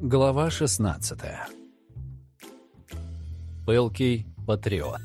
Глава 16 Пылкий патриот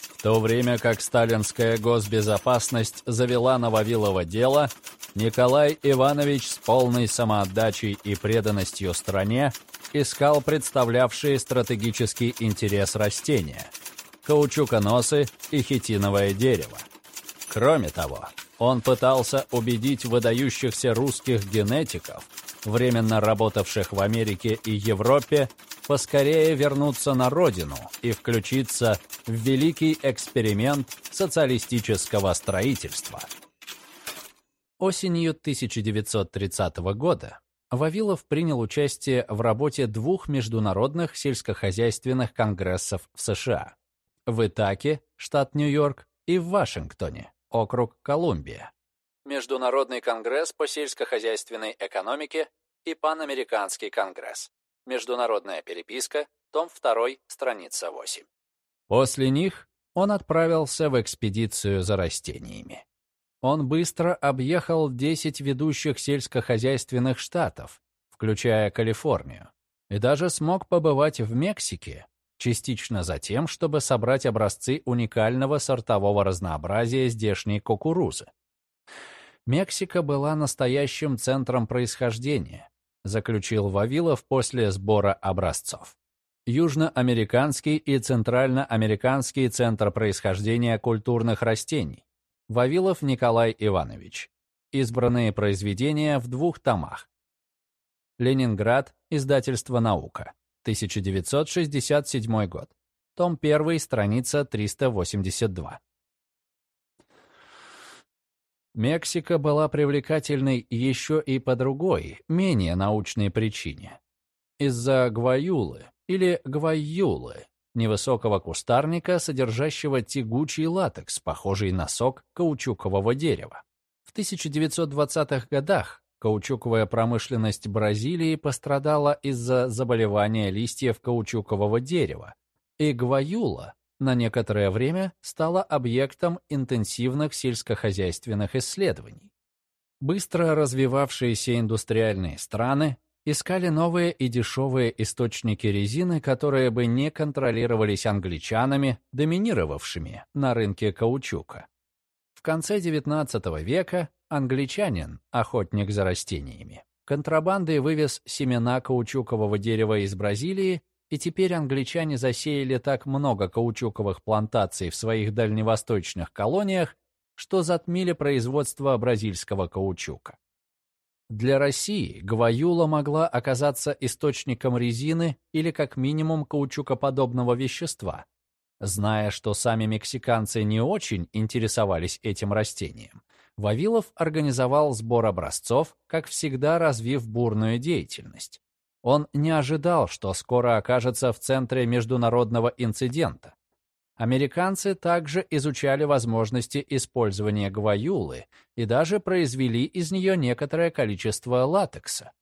В то время как сталинская госбезопасность завела на Вавилова дело, Николай Иванович с полной самоотдачей и преданностью стране искал представлявшие стратегический интерес растения – каучуконосы и хитиновое дерево. Кроме того, он пытался убедить выдающихся русских генетиков, временно работавших в Америке и Европе, поскорее вернуться на родину и включиться в великий эксперимент социалистического строительства. Осенью 1930 года Вавилов принял участие в работе двух международных сельскохозяйственных конгрессов в США – в Итаке, штат Нью-Йорк, и в Вашингтоне, округ Колумбия. Международный конгресс по сельскохозяйственной экономике и Панамериканский конгресс. Международная переписка, том 2, страница 8. После них он отправился в экспедицию за растениями. Он быстро объехал 10 ведущих сельскохозяйственных штатов, включая Калифорнию, и даже смог побывать в Мексике, частично за тем, чтобы собрать образцы уникального сортового разнообразия здешней кукурузы. Мексика была настоящим центром происхождения, заключил Вавилов после сбора образцов. Южноамериканский и Центральноамериканский центр происхождения культурных растений. Вавилов Николай Иванович. Избранные произведения в двух томах. Ленинград. Издательство «Наука». 1967 год. Том 1, страница 382. Мексика была привлекательной еще и по другой, менее научной причине. Из-за гваюлы или гвайюлы, невысокого кустарника, содержащего тягучий латекс, похожий на сок каучукового дерева. В 1920-х годах Каучуковая промышленность Бразилии пострадала из-за заболевания листьев каучукового дерева, и гваюла на некоторое время стала объектом интенсивных сельскохозяйственных исследований. Быстро развивавшиеся индустриальные страны искали новые и дешевые источники резины, которые бы не контролировались англичанами, доминировавшими на рынке каучука. В конце XIX века англичанин, охотник за растениями, контрабандой вывез семена каучукового дерева из Бразилии, и теперь англичане засеяли так много каучуковых плантаций в своих дальневосточных колониях, что затмили производство бразильского каучука. Для России гваюла могла оказаться источником резины или как минимум каучукоподобного вещества, Зная, что сами мексиканцы не очень интересовались этим растением, Вавилов организовал сбор образцов, как всегда развив бурную деятельность. Он не ожидал, что скоро окажется в центре международного инцидента. Американцы также изучали возможности использования гваюлы и даже произвели из нее некоторое количество латекса.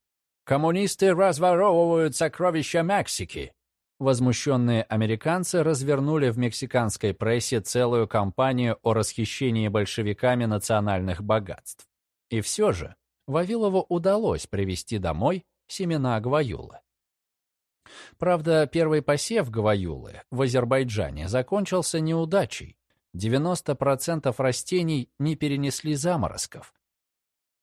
«Коммунисты разворовывают сокровища Мексики», Возмущенные американцы развернули в мексиканской прессе целую кампанию о расхищении большевиками национальных богатств. И все же Вавилову удалось привезти домой семена гваюлы. Правда, первый посев гваюлы в Азербайджане закончился неудачей. 90% растений не перенесли заморозков.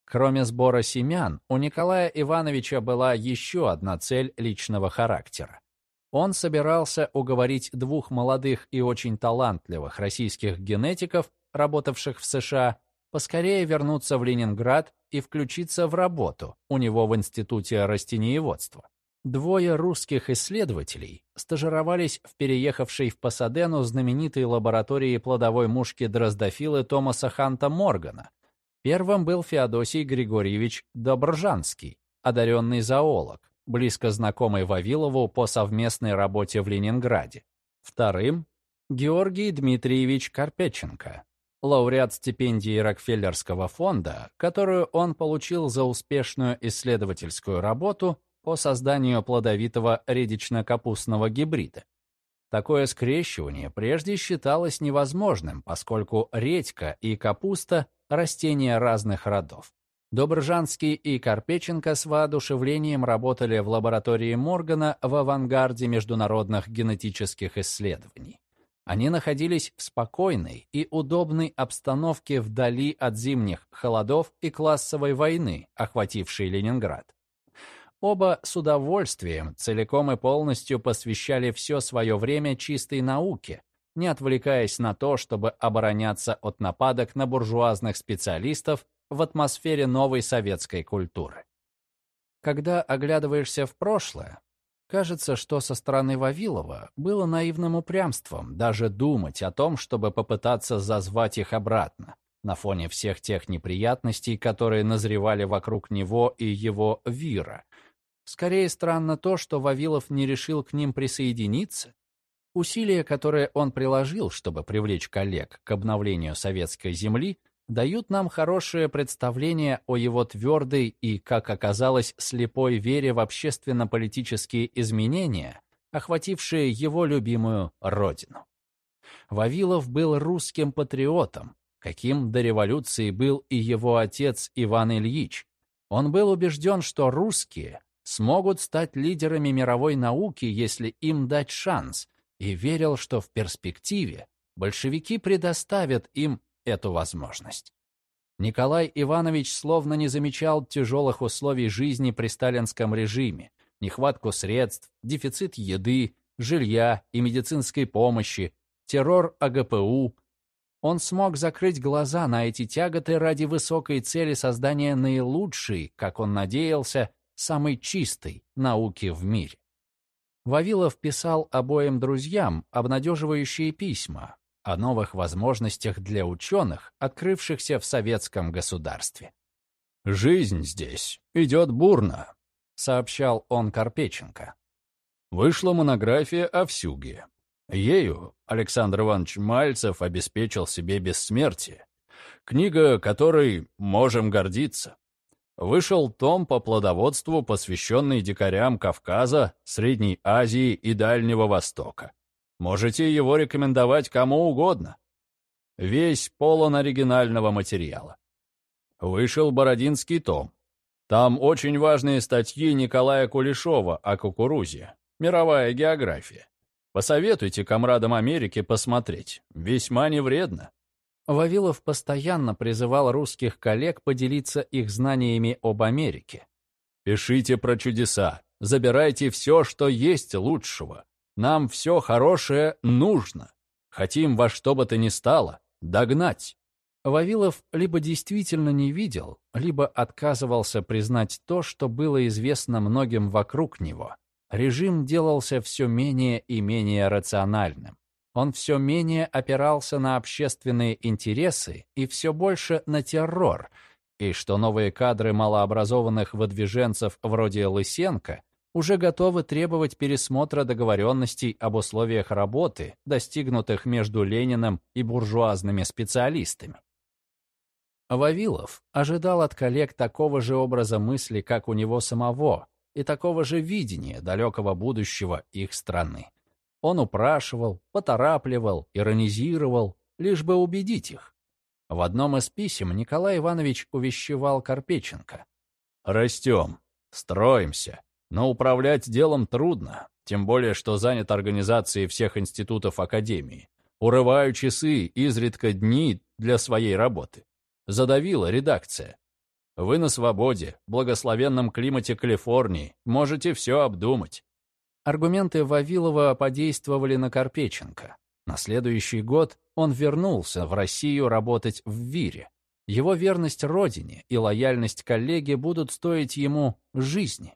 Кроме сбора семян, у Николая Ивановича была еще одна цель личного характера. Он собирался уговорить двух молодых и очень талантливых российских генетиков, работавших в США, поскорее вернуться в Ленинград и включиться в работу у него в Институте растениеводства. Двое русских исследователей стажировались в переехавшей в Пасадену знаменитой лаборатории плодовой мушки дроздофилы Томаса Ханта Моргана. Первым был Феодосий Григорьевич Добржанский, одаренный зоолог, близко знакомый Вавилову по совместной работе в Ленинграде. Вторым — Георгий Дмитриевич Карпеченко, лауреат стипендии Рокфеллерского фонда, которую он получил за успешную исследовательскую работу по созданию плодовитого редично-капустного гибрида. Такое скрещивание прежде считалось невозможным, поскольку редька и капуста – растения разных родов. Добржанский и Карпеченко с воодушевлением работали в лаборатории Моргана в авангарде международных генетических исследований. Они находились в спокойной и удобной обстановке вдали от зимних холодов и классовой войны, охватившей Ленинград. Оба с удовольствием целиком и полностью посвящали все свое время чистой науке, не отвлекаясь на то, чтобы обороняться от нападок на буржуазных специалистов в атмосфере новой советской культуры. Когда оглядываешься в прошлое, кажется, что со стороны Вавилова было наивным упрямством даже думать о том, чтобы попытаться зазвать их обратно, на фоне всех тех неприятностей, которые назревали вокруг него и его вира. Скорее странно то, что Вавилов не решил к ним присоединиться. Усилия, которые он приложил, чтобы привлечь коллег к обновлению советской земли, дают нам хорошее представление о его твердой и, как оказалось, слепой вере в общественно-политические изменения, охватившие его любимую родину. Вавилов был русским патриотом, каким до революции был и его отец Иван Ильич. Он был убежден, что русские смогут стать лидерами мировой науки, если им дать шанс, и верил, что в перспективе большевики предоставят им эту возможность. Николай Иванович словно не замечал тяжелых условий жизни при сталинском режиме, нехватку средств, дефицит еды, жилья и медицинской помощи, террор АГПУ. Он смог закрыть глаза на эти тяготы ради высокой цели создания наилучшей, как он надеялся, самой чистой науки в мире. Вавилов писал обоим друзьям обнадеживающие письма, о новых возможностях для ученых, открывшихся в советском государстве. «Жизнь здесь идет бурно», — сообщал он Карпеченко. Вышла монография о Всюге. Ею Александр Иванович Мальцев обеспечил себе бессмертие. Книга, которой можем гордиться. Вышел том по плодоводству, посвященный дикарям Кавказа, Средней Азии и Дальнего Востока. Можете его рекомендовать кому угодно. Весь полон оригинального материала. Вышел Бородинский том. Там очень важные статьи Николая Кулешова о кукурузе. Мировая география. Посоветуйте комрадам Америки посмотреть. Весьма не вредно. Вавилов постоянно призывал русских коллег поделиться их знаниями об Америке. «Пишите про чудеса, забирайте все, что есть лучшего. Нам все хорошее нужно. Хотим во что бы то ни стало догнать. Вавилов либо действительно не видел, либо отказывался признать то, что было известно многим вокруг него. Режим делался все менее и менее рациональным. Он все менее опирался на общественные интересы и все больше на террор, и что новые кадры малообразованных выдвиженцев вроде Лысенко уже готовы требовать пересмотра договоренностей об условиях работы, достигнутых между Лениным и буржуазными специалистами. Вавилов ожидал от коллег такого же образа мысли, как у него самого, и такого же видения далекого будущего их страны. Он упрашивал, поторапливал, иронизировал, лишь бы убедить их. В одном из писем Николай Иванович увещевал Карпеченко. «Растем, строимся, но управлять делом трудно, тем более, что занят организацией всех институтов Академии. Урываю часы, изредка дни для своей работы. Задавила редакция. Вы на свободе, в благословенном климате Калифорнии, можете все обдумать. Аргументы Вавилова подействовали на Карпеченко. На следующий год он вернулся в Россию работать в ВИРе. Его верность родине и лояльность коллеге будут стоить ему жизни.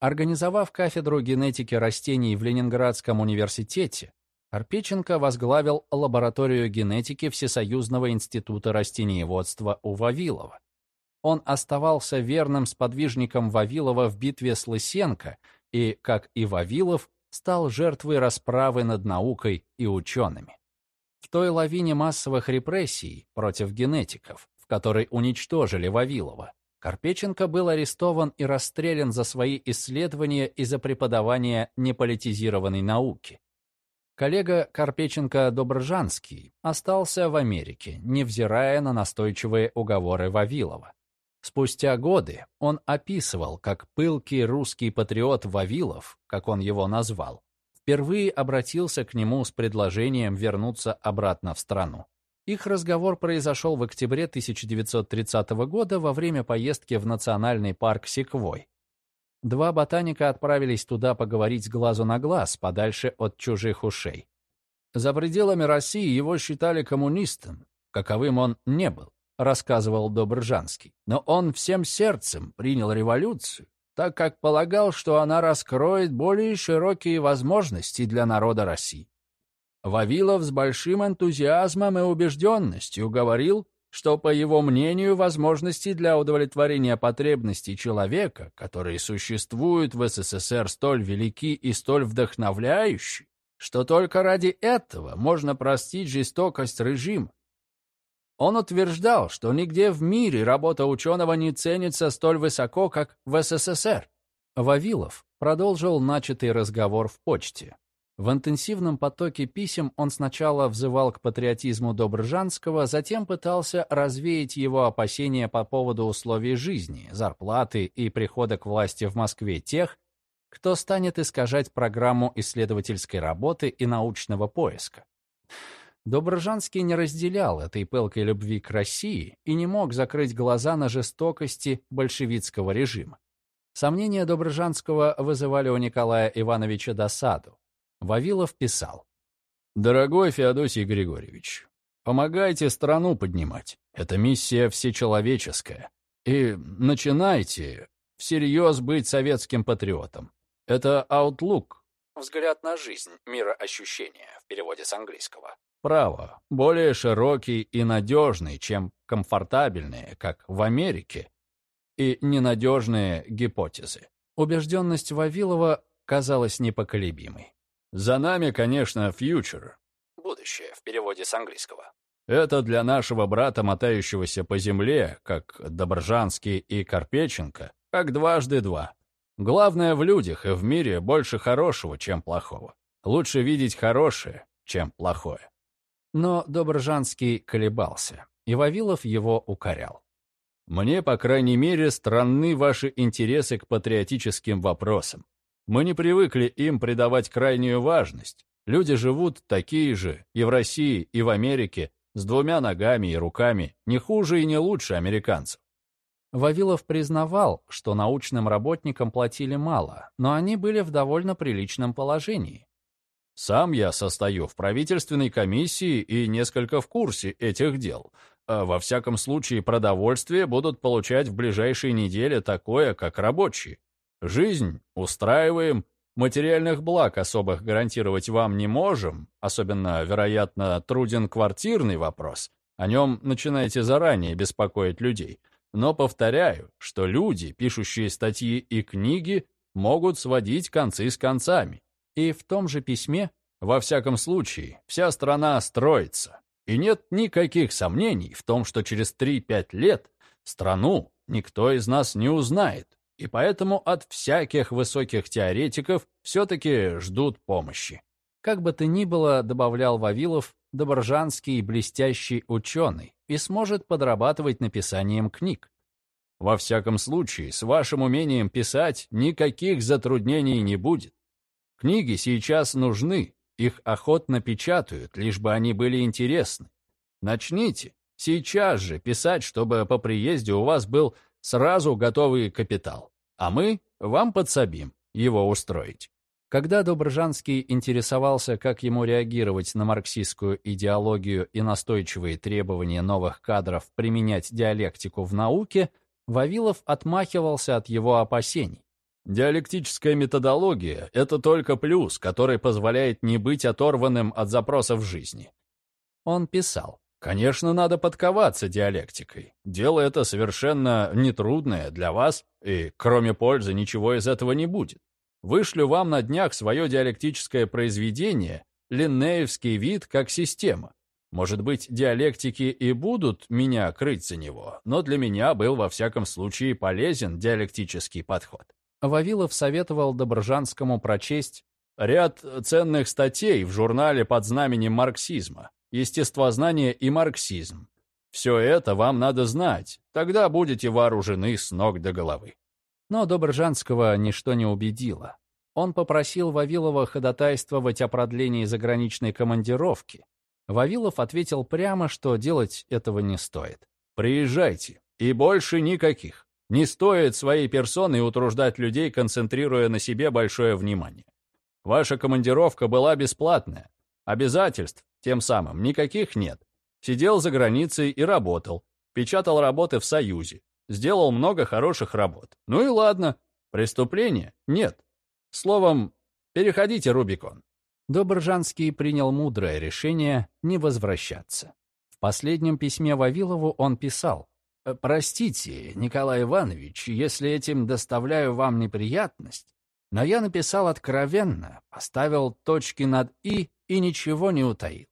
Организовав кафедру генетики растений в Ленинградском университете, Арпеченко возглавил лабораторию генетики Всесоюзного института растениеводства у Вавилова. Он оставался верным сподвижником Вавилова в битве с Лысенко и, как и Вавилов, стал жертвой расправы над наукой и учеными. В той лавине массовых репрессий против генетиков, в которой уничтожили Вавилова, Карпеченко был арестован и расстрелян за свои исследования и за преподавание неполитизированной науки. Коллега Карпеченко Добржанский остался в Америке, невзирая на настойчивые уговоры Вавилова. Спустя годы он описывал, как пылкий русский патриот Вавилов, как он его назвал, впервые обратился к нему с предложением вернуться обратно в страну. Их разговор произошел в октябре 1930 года во время поездки в национальный парк Секвой. Два ботаника отправились туда поговорить с глазу на глаз, подальше от чужих ушей. За пределами России его считали коммунистом, каковым он не был рассказывал Добржанский. Но он всем сердцем принял революцию, так как полагал, что она раскроет более широкие возможности для народа России. Вавилов с большим энтузиазмом и убежденностью говорил, что, по его мнению, возможности для удовлетворения потребностей человека, которые существуют в СССР, столь велики и столь вдохновляющие, что только ради этого можно простить жестокость режима, он утверждал, что нигде в мире работа ученого не ценится столь высоко, как в СССР. Вавилов продолжил начатый разговор в почте. В интенсивном потоке писем он сначала взывал к патриотизму Добржанского, затем пытался развеять его опасения по поводу условий жизни, зарплаты и прихода к власти в Москве тех, кто станет искажать программу исследовательской работы и научного поиска. Доброжанский не разделял этой пылкой любви к России и не мог закрыть глаза на жестокости большевистского режима. Сомнения Доброжанского вызывали у Николая Ивановича досаду. Вавилов писал. «Дорогой Феодосий Григорьевич, помогайте страну поднимать. Это миссия всечеловеческая. И начинайте всерьез быть советским патриотом. Это outlook, взгляд на жизнь, мироощущение в переводе с английского. Право, более широкий и надежный, чем комфортабельные, как в Америке, и ненадежные гипотезы. Убежденность Вавилова казалась непоколебимой. За нами, конечно, фьючер. Будущее в переводе с английского. Это для нашего брата, мотающегося по земле, как Добржанский и Карпеченко, как дважды два. Главное в людях и в мире больше хорошего, чем плохого. Лучше видеть хорошее, чем плохое. Но Добржанский колебался, и Вавилов его укорял. «Мне, по крайней мере, странны ваши интересы к патриотическим вопросам. Мы не привыкли им придавать крайнюю важность. Люди живут такие же и в России, и в Америке, с двумя ногами и руками, не хуже и не лучше американцев. Вавилов признавал, что научным работникам платили мало, но они были в довольно приличном положении. Сам я состою в правительственной комиссии и несколько в курсе этих дел. А во всяком случае, продовольствие будут получать в ближайшие недели такое, как рабочие. Жизнь устраиваем, материальных благ особых гарантировать вам не можем, особенно, вероятно, труден квартирный вопрос. О нем начинаете заранее беспокоить людей. Но повторяю, что люди, пишущие статьи и книги, могут сводить концы с концами. И в том же письме, во всяком случае, вся страна строится. И нет никаких сомнений в том, что через 3-5 лет страну никто из нас не узнает. И поэтому от всяких высоких теоретиков все-таки ждут помощи. Как бы то ни было, добавлял Вавилов, Добржанский блестящий ученый и сможет подрабатывать написанием книг. Во всяком случае, с вашим умением писать никаких затруднений не будет. Книги сейчас нужны, их охотно печатают, лишь бы они были интересны. Начните сейчас же писать, чтобы по приезде у вас был сразу готовый капитал, а мы вам подсобим его устроить. Когда Добржанский интересовался, как ему реагировать на марксистскую идеологию и настойчивые требования новых кадров применять диалектику в науке, Вавилов отмахивался от его опасений. Диалектическая методология — это только плюс, который позволяет не быть оторванным от запросов жизни. Он писал, «Конечно, надо подковаться диалектикой. Дело это совершенно нетрудное для вас, и кроме пользы ничего из этого не будет. Вышлю вам на днях свое диалектическое произведение «Линнеевский вид как система». Может быть, диалектики и будут меня крыть за него, но для меня был во всяком случае полезен диалектический подход. Вавилов советовал Добржанскому прочесть ряд ценных статей в журнале под знаменем марксизма «Естествознание и марксизм». Все это вам надо знать, тогда будете вооружены с ног до головы. Но Добржанского ничто не убедило. Он попросил Вавилова ходатайствовать о продлении заграничной командировки. Вавилов ответил прямо, что делать этого не стоит. «Приезжайте, и больше никаких. Не стоит своей персоной утруждать людей, концентрируя на себе большое внимание. Ваша командировка была бесплатная. Обязательств тем самым никаких нет. Сидел за границей и работал. Печатал работы в Союзе. Сделал много хороших работ. Ну и ладно. Преступления нет. Словом, переходите Рубикон. Добржанский принял мудрое решение не возвращаться. В последнем письме Вавилову он писал «Э, «Простите, Николай Иванович, если этим доставляю вам неприятность, но я написал откровенно, поставил точки над «и» и ничего не утаил.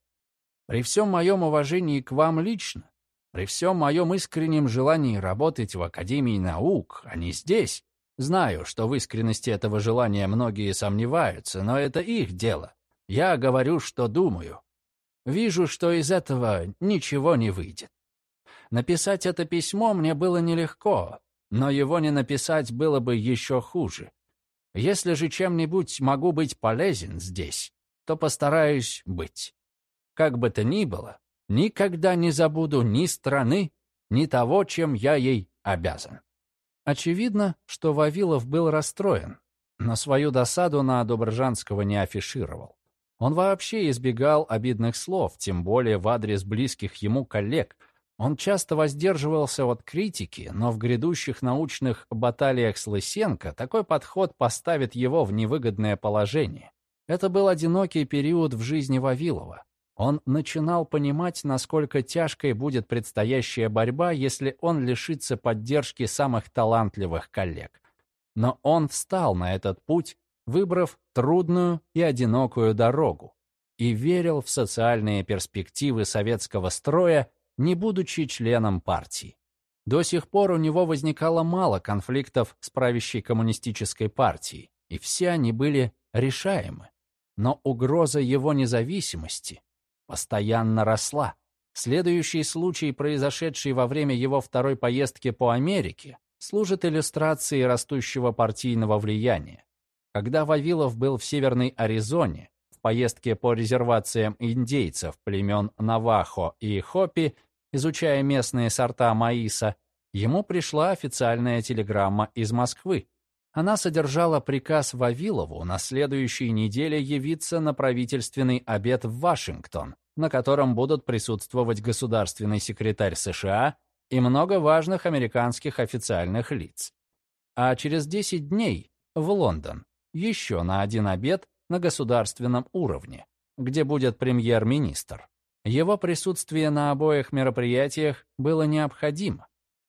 При всем моем уважении к вам лично, при всем моем искреннем желании работать в Академии наук, а не здесь, знаю, что в искренности этого желания многие сомневаются, но это их дело. Я говорю, что думаю. Вижу, что из этого ничего не выйдет. Написать это письмо мне было нелегко, но его не написать было бы еще хуже. Если же чем-нибудь могу быть полезен здесь, то постараюсь быть. Как бы то ни было, никогда не забуду ни страны, ни того, чем я ей обязан. Очевидно, что Вавилов был расстроен, но свою досаду на Добржанского не афишировал. Он вообще избегал обидных слов, тем более в адрес близких ему коллег — он часто воздерживался от критики, но в грядущих научных баталиях с Лысенко такой подход поставит его в невыгодное положение. Это был одинокий период в жизни Вавилова. Он начинал понимать, насколько тяжкой будет предстоящая борьба, если он лишится поддержки самых талантливых коллег. Но он встал на этот путь, выбрав трудную и одинокую дорогу, и верил в социальные перспективы советского строя не будучи членом партии. До сих пор у него возникало мало конфликтов с правящей коммунистической партией, и все они были решаемы. Но угроза его независимости постоянно росла. Следующий случай, произошедший во время его второй поездки по Америке, служит иллюстрацией растущего партийного влияния. Когда Вавилов был в Северной Аризоне, в поездке по резервациям индейцев племен Навахо и Хопи, изучая местные сорта маиса, ему пришла официальная телеграмма из Москвы. Она содержала приказ Вавилову на следующей неделе явиться на правительственный обед в Вашингтон, на котором будут присутствовать государственный секретарь США и много важных американских официальных лиц. А через 10 дней в Лондон еще на один обед на государственном уровне, где будет премьер-министр. Его присутствие на обоих мероприятиях было необходимо.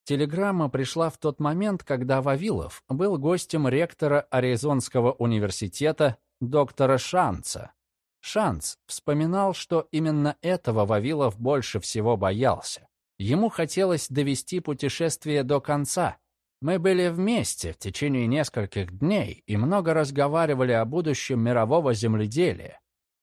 Телеграмма пришла в тот момент, когда Вавилов был гостем ректора Аризонского университета доктора Шанца. Шанц вспоминал, что именно этого Вавилов больше всего боялся. Ему хотелось довести путешествие до конца. Мы были вместе в течение нескольких дней и много разговаривали о будущем мирового земледелия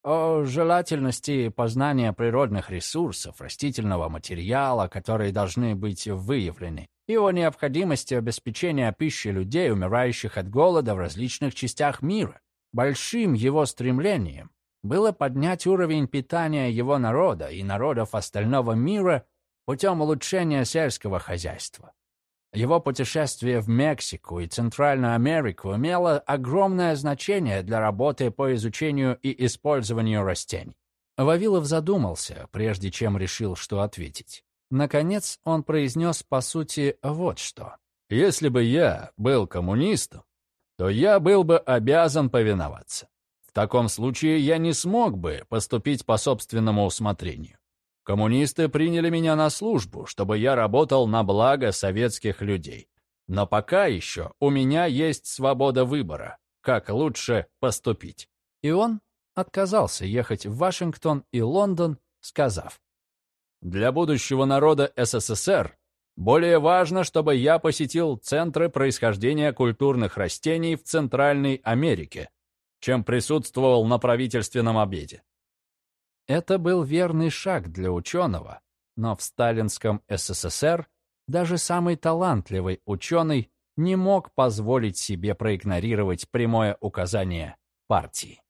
о желательности познания природных ресурсов, растительного материала, которые должны быть выявлены, и о необходимости обеспечения пищи людей, умирающих от голода в различных частях мира. Большим его стремлением было поднять уровень питания его народа и народов остального мира путем улучшения сельского хозяйства. Его путешествие в Мексику и Центральную Америку имело огромное значение для работы по изучению и использованию растений. Вавилов задумался, прежде чем решил, что ответить. Наконец он произнес, по сути, вот что. «Если бы я был коммунистом, то я был бы обязан повиноваться. В таком случае я не смог бы поступить по собственному усмотрению. Коммунисты приняли меня на службу, чтобы я работал на благо советских людей. Но пока еще у меня есть свобода выбора, как лучше поступить. И он отказался ехать в Вашингтон и Лондон, сказав, «Для будущего народа СССР более важно, чтобы я посетил центры происхождения культурных растений в Центральной Америке, чем присутствовал на правительственном обеде. Это был верный шаг для ученого, Но в сталинском СССР даже самый талантливый ученый не мог позволить себе проигнорировать прямое указание партии.